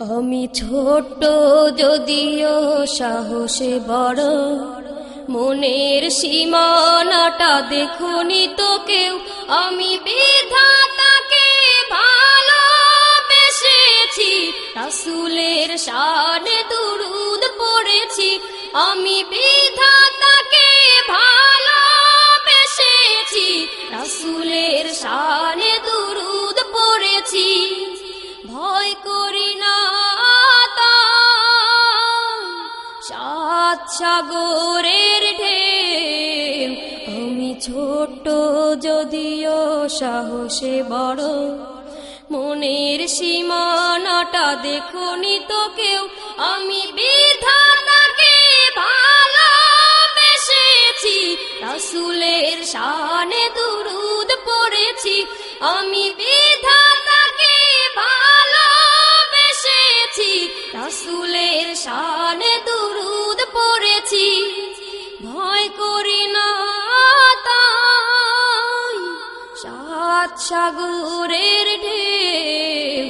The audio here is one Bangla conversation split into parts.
আমি ছোট্ট যদিও সাহসে বড়। মনের সীমানাটা দেখুনি তো কেউ। আমি বিধাতাকে ভালোবেসেছি, রাসুলের শানে দুরুদ পড়েছি। আমি বিধাতাকে ভালোবেসেছি করি না সাত সাগরের ঢেউ, আমি ছোট যদিও সাহসে বড়। মনের সীমানাটা দেখুনি তো কেউ। আমি বিধাতাকে ভালোবেসেছি, রাসুলের শানে দুরুদ পড়েছি। আমি বিধাতাকে ভালোবেসেছি রাসুলের শানে দুরুদ পড়েছি। ভয় করি না তাই। সাত সাগরের ঢেউ,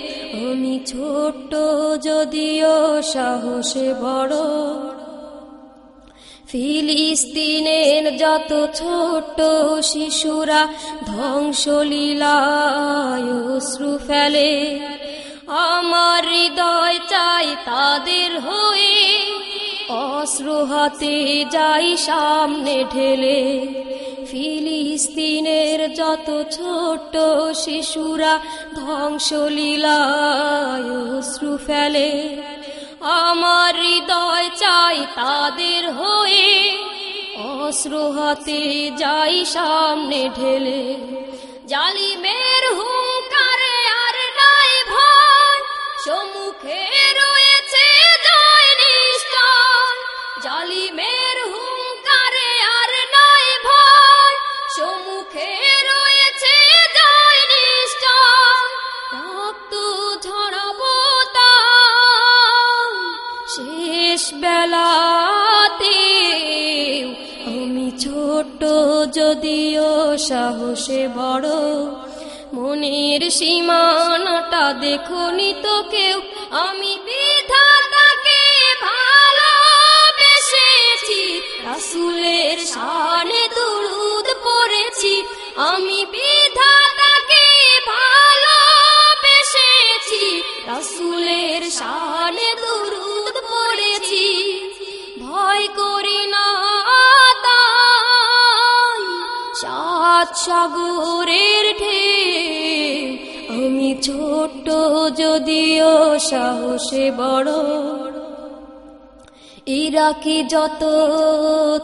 আমি ছোট্ট যদিও সাহসে বড়। ফিলিস্তিনের যত ছোট্ট শিশুরা ধ্বংসলীলায় অশ্রু ফেলে আমার হৃদয় চাই তাদের হয়ে। অস্ত্র হাতে যাই সামনে ঢেলে। ফিলিস্তিনের যত ছোট শিশুরা ধ্বংসলীলায় অশ্রু ফেলে। আমার হৃদয় চাই তাদের হয়ে। অস্ত্র হাতে যাই সামনে ঢেলে। জালিমের নাই ভয় সম্মুখে রয়েছে জয় নিষ্ঠান জালিমের হুঙ্কারে আর নাই ভয় সম্মুখে রয়েছে জয় নিষ্ঠান রক্ত ঝরাবো শেষ যদিও সাহসে বড় মনের সীমানাটা দেখুনি তো কেউ। আমি বিধাতাকে ভালোবেসেছি, রাসুলের সানে দুরুদ পড়েছি। আমি বিধাতাকে ভালোবেসেছি, রাসুলের শানে সাগরের ঢেউ, আমি ছোট যদিও সাহসে বড়। ইরাকি যত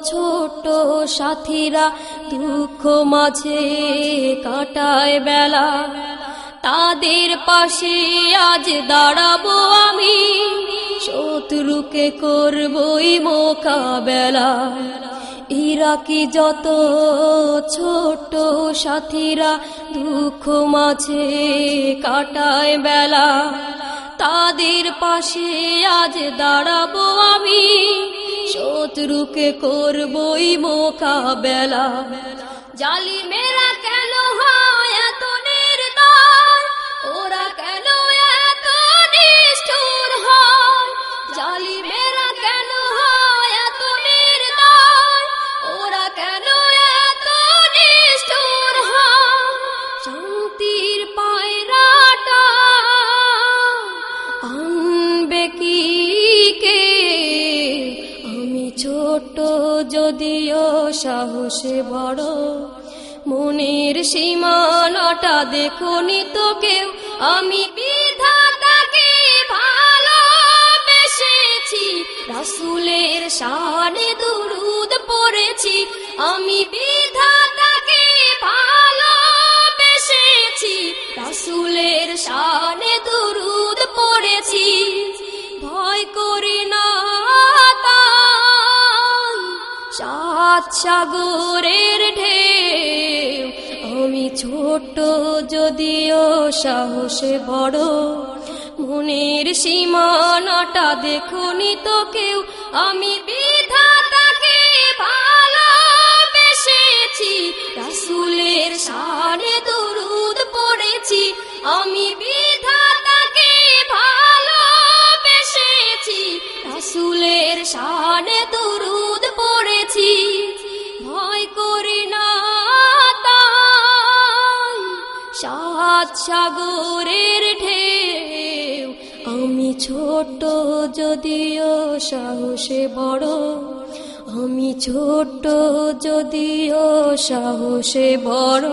ছোট সাথীরা, দুঃখ মাঝে কাটায় বেলা। তাদের পাশে আজ দাঁড়াবো আমি, শত্রুকে করবই মোকাবেলা। ইরাকি যত ছোট সাথীরা দুঃখ মাঝে কাটায় বেলা? তাদের পাশে আজ দাঁড়াবো আমি, শত্রুকে করবই মোকাবেলা। জালি মেরা কেন সাহসে বড়। মনের সীমানাটা দেখুনি তো কেউ আমি বিধাতাকে ভালোবেসেছি। রাসুলের শানে দুরুদ পড়েছি। আমি বিধাতাকে ভালোবেসেছি। রাসুলের শানে সাত সাগরের ঢেউ। আমি ছোট্ট যদিও সাহসে বড়। মনের সীমানাটা দেখুনি তো কেউ। আমি বিধাতাকে ভালোবেসেছি। রাসুলের শানে দুরুদ পড়েছি। আমি বিধাতাকে সাত সাগরের ঢেউ। আমি ছোট যদিও সাহসে বড়। আমি ছোট যদিও সাহসে বড়।